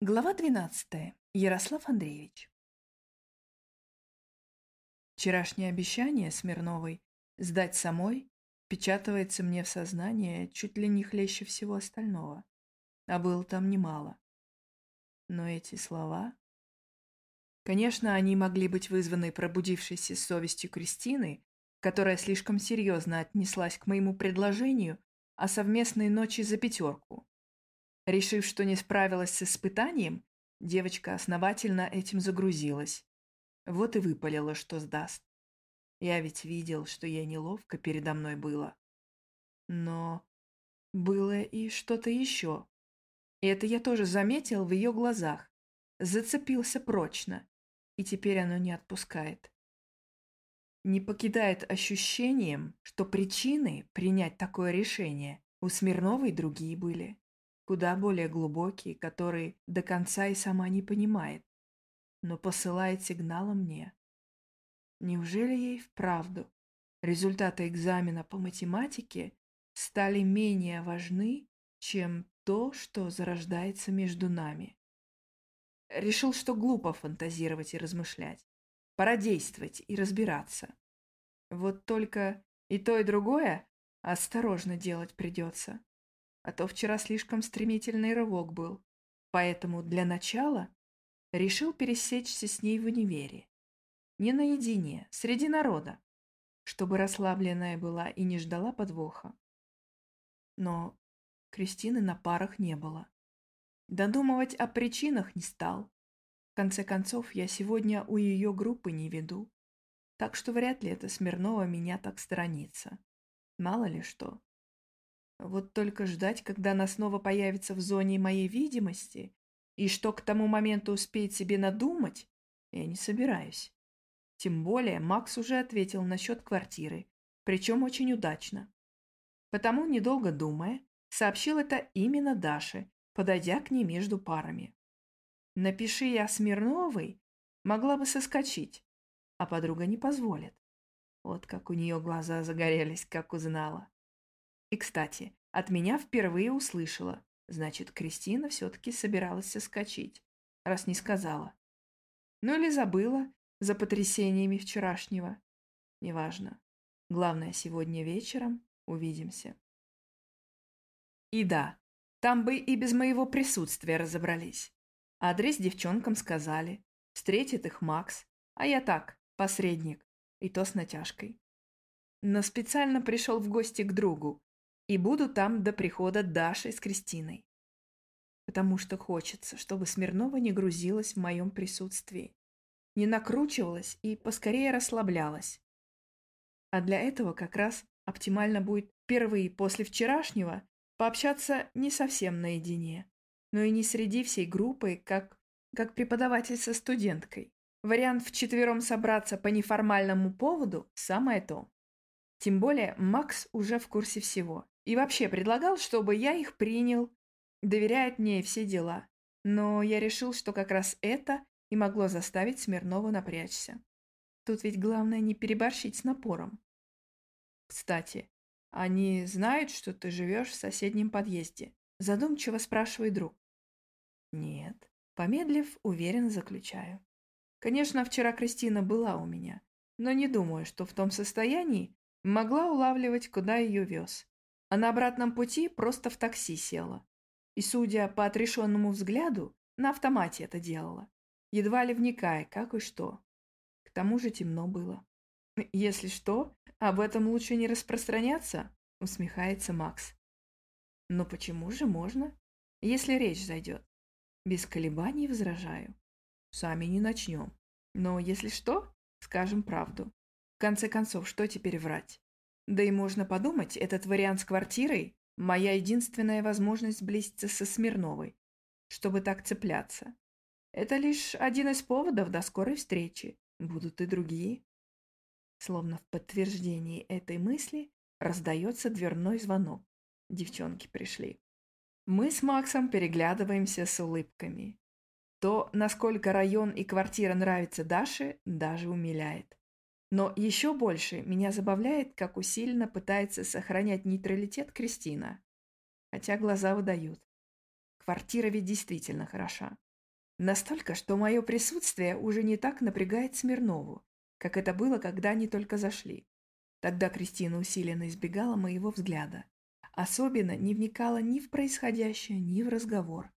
Глава 12. Ярослав Андреевич. Вчерашнее обещание Смирновой сдать самой печатывается мне в сознание чуть ли не хлеще всего остального. А было там немало. Но эти слова... Конечно, они могли быть вызваны пробудившейся совестью Кристины, которая слишком серьезно отнеслась к моему предложению о совместной ночи за пятерку Решив, что не справилась с испытанием, девочка основательно этим загрузилась. Вот и выпалила, что сдаст. Я ведь видел, что ей неловко передо мной было. Но было и что-то еще. И это я тоже заметил в ее глазах. Зацепился прочно, и теперь оно не отпускает. Не покидает ощущением, что причины принять такое решение у Смирновой другие были куда более глубокий, который до конца и сама не понимает, но посылает сигналы мне. Неужели ей вправду результаты экзамена по математике стали менее важны, чем то, что зарождается между нами? Решил, что глупо фантазировать и размышлять. Пора действовать и разбираться. Вот только и то, и другое осторожно делать придется а то вчера слишком стремительный рывок был. Поэтому для начала решил пересечься с ней в универе. Не наедине, среди народа, чтобы расслабленная была и не ждала подвоха. Но Кристины на парах не было. Додумывать о причинах не стал. В конце концов, я сегодня у ее группы не веду, так что вряд ли это Смирнова меня так сторонится. Мало ли что. Вот только ждать, когда она снова появится в зоне моей видимости, и что к тому моменту успеет себе надумать, я не собираюсь. Тем более Макс уже ответил насчет квартиры, причем очень удачно. Потому, недолго думая, сообщил это именно Даше, подойдя к ней между парами. Напиши я Смирновой, могла бы соскочить, а подруга не позволит. Вот как у нее глаза загорелись, как узнала. И, кстати, от меня впервые услышала. Значит, Кристина все-таки собиралась соскочить, раз не сказала. Ну или забыла за потрясениями вчерашнего. Неважно. Главное, сегодня вечером увидимся. И да, там бы и без моего присутствия разобрались. Адрес девчонкам сказали. Встретит их Макс, а я так, посредник, и то с натяжкой. Но специально пришел в гости к другу, и буду там до прихода Даши с Кристиной. Потому что хочется, чтобы Смирнова не грузилась в моем присутствии, не накручивалась и поскорее расслаблялась. А для этого как раз оптимально будет впервые после вчерашнего пообщаться не совсем наедине, но и не среди всей группы, как, как преподаватель со студенткой. Вариант вчетвером собраться по неформальному поводу – самое то. Тем более Макс уже в курсе всего и вообще предлагал, чтобы я их принял, доверяет мне все дела. Но я решил, что как раз это и могло заставить Смирнова напрячься. Тут ведь главное не переборщить с напором. Кстати, они знают, что ты живешь в соседнем подъезде? Задумчиво спрашивает друг. Нет. Помедлив, уверенно заключаю. Конечно, вчера Кристина была у меня, но не думаю, что в том состоянии могла улавливать, куда ее вез а на обратном пути просто в такси села. И, судя по отрешенному взгляду, на автомате это делала, едва ли вникая, как и что. К тому же темно было. «Если что, об этом лучше не распространяться», — усмехается Макс. «Но почему же можно, если речь зайдет?» Без колебаний возражаю. Сами не начнем. Но если что, скажем правду. В конце концов, что теперь врать? Да и можно подумать, этот вариант с квартирой – моя единственная возможность сблизиться со Смирновой, чтобы так цепляться. Это лишь один из поводов до скорой встречи. Будут и другие. Словно в подтверждении этой мысли раздается дверной звонок. Девчонки пришли. Мы с Максом переглядываемся с улыбками. То, насколько район и квартира нравятся Даше, даже умиляет. Но еще больше меня забавляет, как усиленно пытается сохранять нейтралитет Кристина. Хотя глаза выдают. Квартира ведь действительно хороша. Настолько, что мое присутствие уже не так напрягает Смирнову, как это было, когда они только зашли. Тогда Кристина усиленно избегала моего взгляда. Особенно не вникала ни в происходящее, ни в разговор.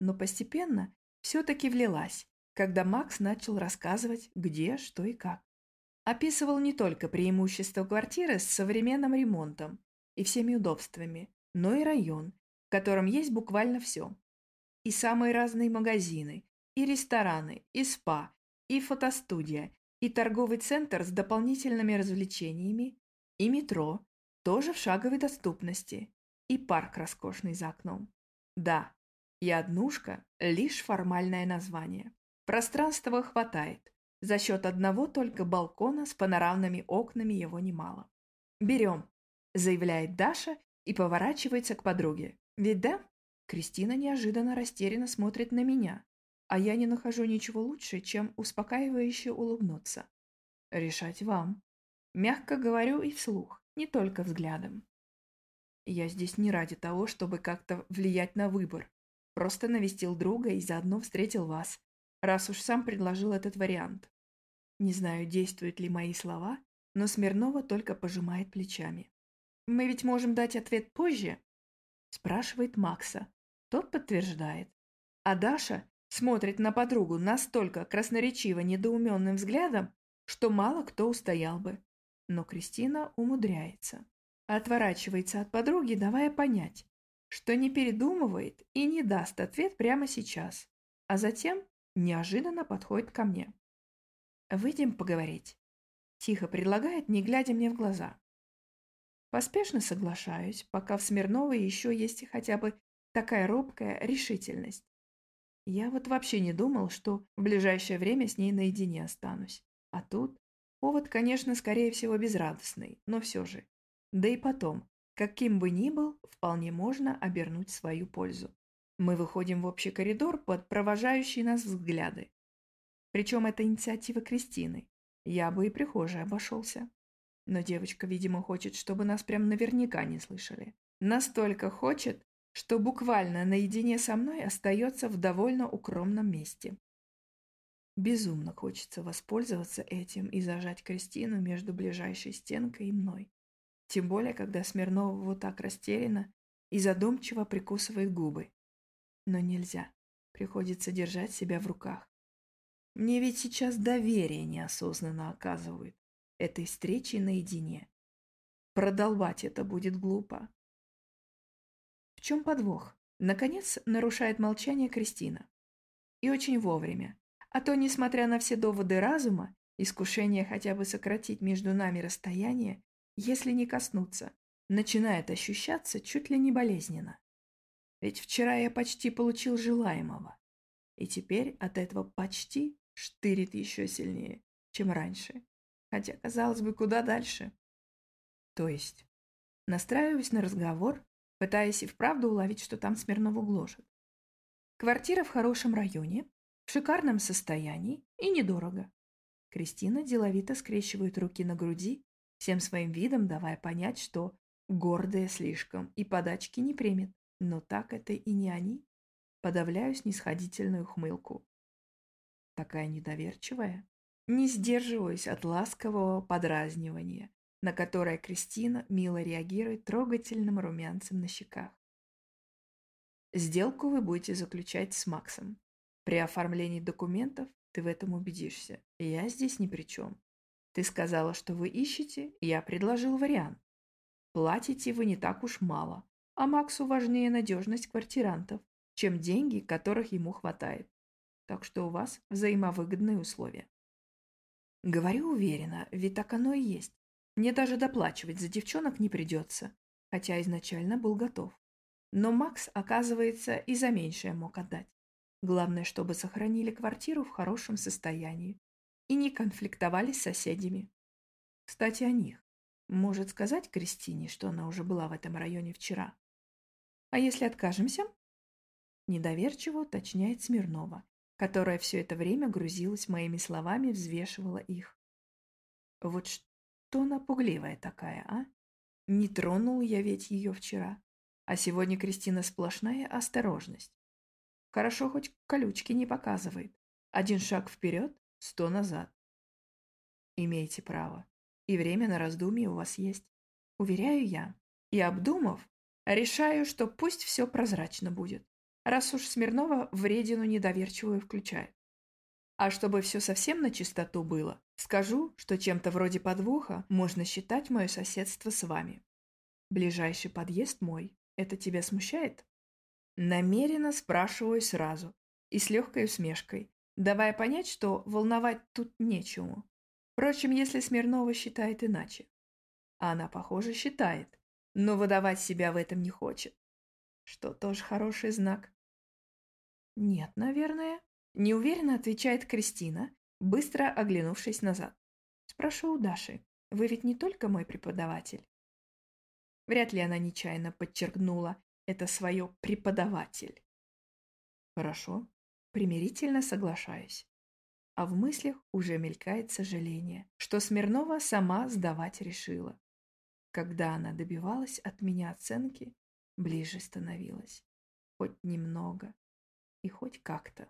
Но постепенно все-таки влилась, когда Макс начал рассказывать, где, что и как. Описывал не только преимущества квартиры с современным ремонтом и всеми удобствами, но и район, в котором есть буквально все. И самые разные магазины, и рестораны, и спа, и фотостудия, и торговый центр с дополнительными развлечениями, и метро, тоже в шаговой доступности, и парк роскошный за окном. Да, и однушка – лишь формальное название. Пространства хватает. За счет одного только балкона с панорамными окнами его немало. «Берем», – заявляет Даша и поворачивается к подруге. «Ведь да?» Кристина неожиданно растерянно смотрит на меня а я не нахожу ничего лучше, чем успокаивающе улыбнуться. Решать вам. Мягко говорю и вслух, не только взглядом. Я здесь не ради того, чтобы как-то влиять на выбор. Просто навестил друга и заодно встретил вас, раз уж сам предложил этот вариант. Не знаю, действуют ли мои слова, но Смирнова только пожимает плечами. «Мы ведь можем дать ответ позже?» Спрашивает Макса. Тот подтверждает. А Даша смотрит на подругу настолько красноречиво недоуменным взглядом, что мало кто устоял бы. Но Кристина умудряется. Отворачивается от подруги, давая понять, что не передумывает и не даст ответ прямо сейчас, а затем неожиданно подходит ко мне. «Выйдем поговорить», – тихо предлагает, не глядя мне в глаза. Поспешно соглашаюсь, пока в Смирновой еще есть хотя бы такая робкая решительность. Я вот вообще не думал, что в ближайшее время с ней наедине останусь. А тут повод, конечно, скорее всего безрадостный, но все же. Да и потом, каким бы ни был, вполне можно обернуть свою пользу. Мы выходим в общий коридор под провожающие нас взгляды. Причем это инициатива Кристины. Я бы и прихожей обошелся. Но девочка, видимо, хочет, чтобы нас прям наверняка не слышали. Настолько хочет, что буквально наедине со мной остается в довольно укромном месте. Безумно хочется воспользоваться этим и зажать Кристину между ближайшей стенкой и мной. Тем более, когда Смирнова вот так растеряна и задумчиво прикусывает губы. Но нельзя. Приходится держать себя в руках. Мне ведь сейчас доверие неосознанно оказывают этой встречи наедине. Продолбать это будет глупо. В чем подвох? Наконец нарушает молчание Кристина. И очень вовремя. А то, несмотря на все доводы разума, искушение хотя бы сократить между нами расстояние, если не коснуться, начинает ощущаться чуть ли не болезненно. Ведь вчера я почти получил желаемого. И теперь от этого почти штырит еще сильнее, чем раньше. Хотя, казалось бы, куда дальше. То есть, настраиваюсь на разговор, пытаясь и вправду уловить, что там Смирнову гложет. Квартира в хорошем районе, в шикарном состоянии и недорого. Кристина деловито скрещивает руки на груди, всем своим видом давая понять, что гордая слишком и подачки не примет. Но так это и не они. Подавляю снисходительную хмылку. Такая недоверчивая. Не сдерживаюсь от ласкового подразнивания, на которое Кристина мило реагирует трогательным румянцем на щеках. Сделку вы будете заключать с Максом. При оформлении документов ты в этом убедишься. Я здесь ни при чем. Ты сказала, что вы ищете, я предложил вариант. Платите вы не так уж мало, а Максу важнее надежность квартирантов, чем деньги, которых ему хватает. Так что у вас взаимовыгодные условия. Говорю уверенно, ведь так оно и есть. Мне даже доплачивать за девчонок не придется, хотя изначально был готов. Но Макс, оказывается, и за меньшее мог отдать. Главное, чтобы сохранили квартиру в хорошем состоянии и не конфликтовали с соседями. Кстати, о них. Может сказать Кристине, что она уже была в этом районе вчера? А если откажемся? Недоверчиво уточняет Смирнова, которая все это время грузилась моими словами, взвешивала их. Вот что она пугливая такая, а? Не тронул я ведь ее вчера. А сегодня Кристина сплошная осторожность. Хорошо, хоть колючки не показывает. Один шаг вперед, сто назад. Имеете право. И время на раздумье у вас есть. Уверяю я. И обдумав, решаю, что пусть все прозрачно будет, раз уж Смирнова вредину недоверчивую включает. А чтобы все совсем на чистоту было, скажу, что чем-то вроде подвоха можно считать мое соседство с вами. Ближайший подъезд мой. Это тебя смущает? Намеренно спрашиваю сразу и с легкой усмешкой, давая понять, что волновать тут нечему. Впрочем, если Смирнова считает иначе. А она, похоже, считает, но выдавать себя в этом не хочет. Что тоже хороший знак. Нет, наверное. Неуверенно отвечает Кристина, быстро оглянувшись назад. Спрошу у Даши, вы ведь не только мой преподаватель. Вряд ли она нечаянно подчеркнула это свое преподаватель. Хорошо, примирительно соглашаюсь. А в мыслях уже мелькает сожаление, что Смирнова сама сдавать решила. Когда она добивалась от меня оценки, ближе становилась. Хоть немного и хоть как-то.